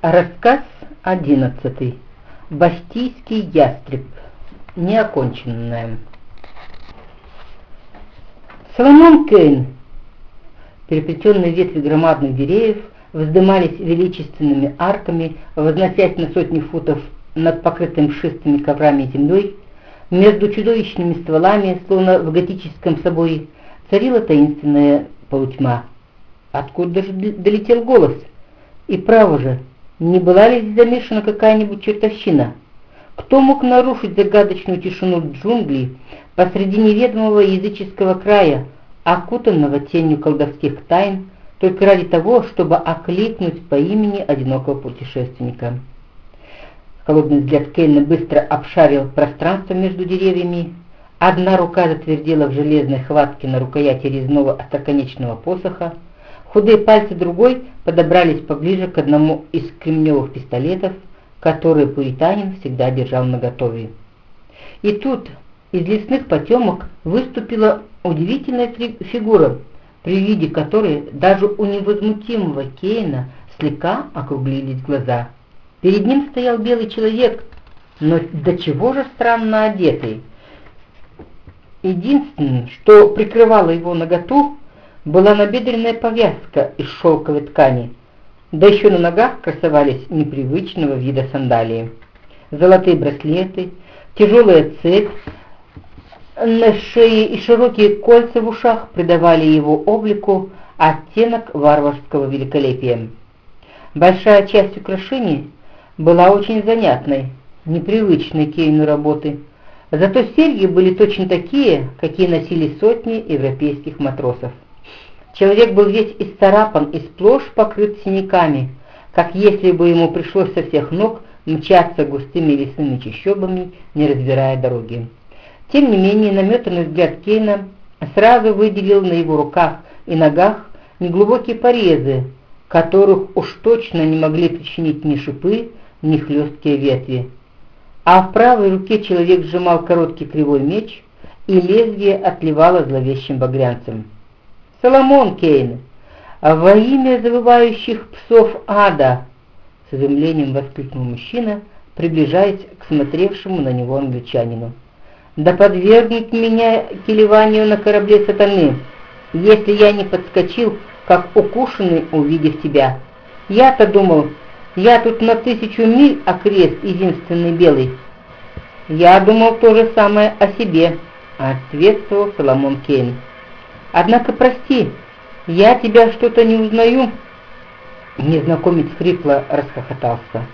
Рассказ одиннадцатый. Бастийский ястреб. Неоконченное. Соломон Кейн. Переплетенные ветви громадных деревьев вздымались величественными арками, возносясь на сотни футов над покрытым шистыми коврами землей. Между чудовищными стволами, словно в готическом соборе, царила таинственная полутьма. Откуда же долетел голос? И право же, не была ли здесь замешана какая-нибудь чертовщина? Кто мог нарушить загадочную тишину джунглей посреди неведомого языческого края, окутанного тенью колдовских тайн, только ради того, чтобы окликнуть по имени одинокого путешественника? Холодный взгляд Кейна быстро обшарил пространство между деревьями. Одна рука затвердела в железной хватке на рукояти резного остроконечного посоха, Худые пальцы другой подобрались поближе к одному из кремневых пистолетов, который пуританин всегда держал наготове. И тут из лесных потемок выступила удивительная фигура, при виде которой даже у невозмутимого Кейна слегка округлились глаза. Перед ним стоял белый человек, но до чего же странно одетый. Единственное, что прикрывало его наготу, была набедренная повязка из шелковой ткани, да еще на ногах красовались непривычного вида сандалии. Золотые браслеты, тяжелая цепь на шее и широкие кольца в ушах придавали его облику оттенок варварского великолепия. Большая часть украшений была очень занятной, непривычной Кейну работы, зато серьги были точно такие, какие носили сотни европейских матросов. Человек был весь исцарапан и сплошь покрыт синяками, как если бы ему пришлось со всех ног мчаться густыми лесными чащобами, не разбирая дороги. Тем не менее, наметанный взгляд Кейна сразу выделил на его руках и ногах неглубокие порезы, которых уж точно не могли причинить ни шипы, ни хлесткие ветви. А в правой руке человек сжимал короткий кривой меч, и лезвие отливало зловещим багрянцем. Соломон Кейн, во имя завывающих псов ада!» С изумлением воскликнул мужчина, приближаясь к смотревшему на него англичанину. «Да подвергнет меня келеванию на корабле сатаны, если я не подскочил, как укушенный, увидев тебя. Я-то думал, я тут на тысячу миль окрест единственный белый». «Я думал то же самое о себе», — ответствовал Соломон Кейн. Однако, прости, я тебя что-то не узнаю». Незнакомец хрипло расхохотался.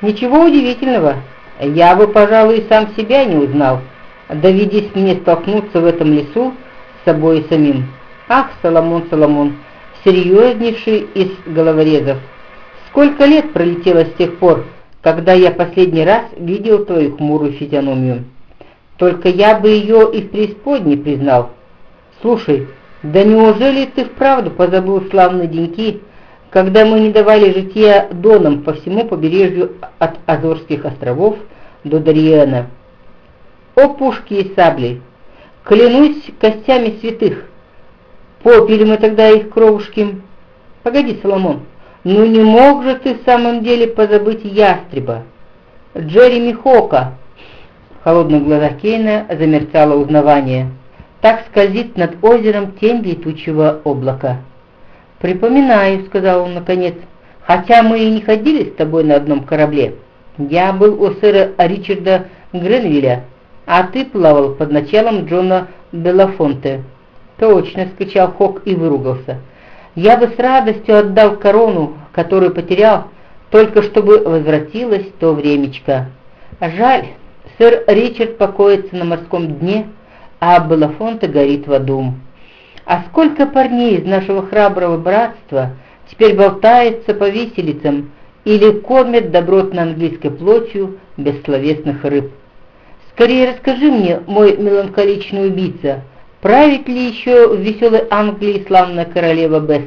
«Ничего удивительного. Я бы, пожалуй, сам себя не узнал, доведись мне столкнуться в этом лесу с собой самим. Ах, Соломон, Соломон, серьезнейший из головорезов, сколько лет пролетело с тех пор, когда я последний раз видел твою хмурую физиономию. Только я бы ее и в преисподней признал. Слушай, да неужели ты вправду позабыл славные деньки, когда мы не давали житья донам по всему побережью от Азорских островов до Дарьена? О пушки и сабли! Клянусь костями святых! Попили мы тогда их кровушки. Погоди, Соломон, ну не мог же ты в самом деле позабыть ястреба? Джереми Хока! В холодных глазах Кейна замерцало узнавание. Так скользит над озером тень летучего облака. «Припоминаю», — сказал он наконец, — «хотя мы и не ходили с тобой на одном корабле. Я был у сэра Ричарда Гренвилля, а ты плавал под началом Джона Белафонте». «Точно», — скричал Хок и выругался. «Я бы с радостью отдал корону, которую потерял, только чтобы возвратилось то времечко. Жаль, сэр Ричард покоится на морском дне, а Белафонте горит в аду. А сколько парней из нашего храброго братства теперь болтается по виселицам или кормят добротно английской плотью бессловесных рыб. Скорее расскажи мне, мой меланхоличный убийца, правит ли еще в веселой Англии славная королева Бесс?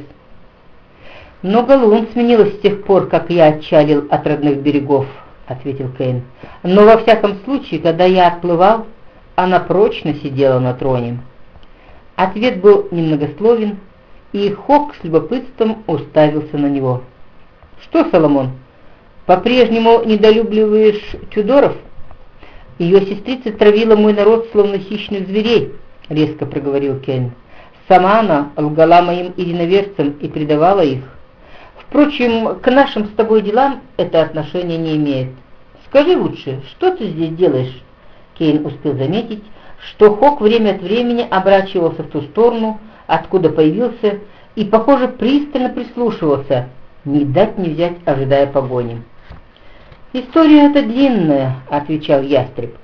«Много лун сменилось с тех пор, как я отчалил от родных берегов», — ответил Кейн. «Но во всяком случае, когда я отплывал, она прочно сидела на троне. Ответ был немногословен, и Хок с любопытством уставился на него. «Что, Соломон, по-прежнему недолюбливаешь Тюдоров?» «Ее сестрица травила мой народ, словно хищных зверей», — резко проговорил Кен. «Сама она лгала моим единоверцам и предавала их. Впрочем, к нашим с тобой делам это отношение не имеет. Скажи лучше, что ты здесь делаешь?» Кейн успел заметить, что Хок время от времени обращался в ту сторону, откуда появился, и, похоже, пристально прислушивался, не дать не взять, ожидая погони. «История эта длинная», — отвечал ястреб.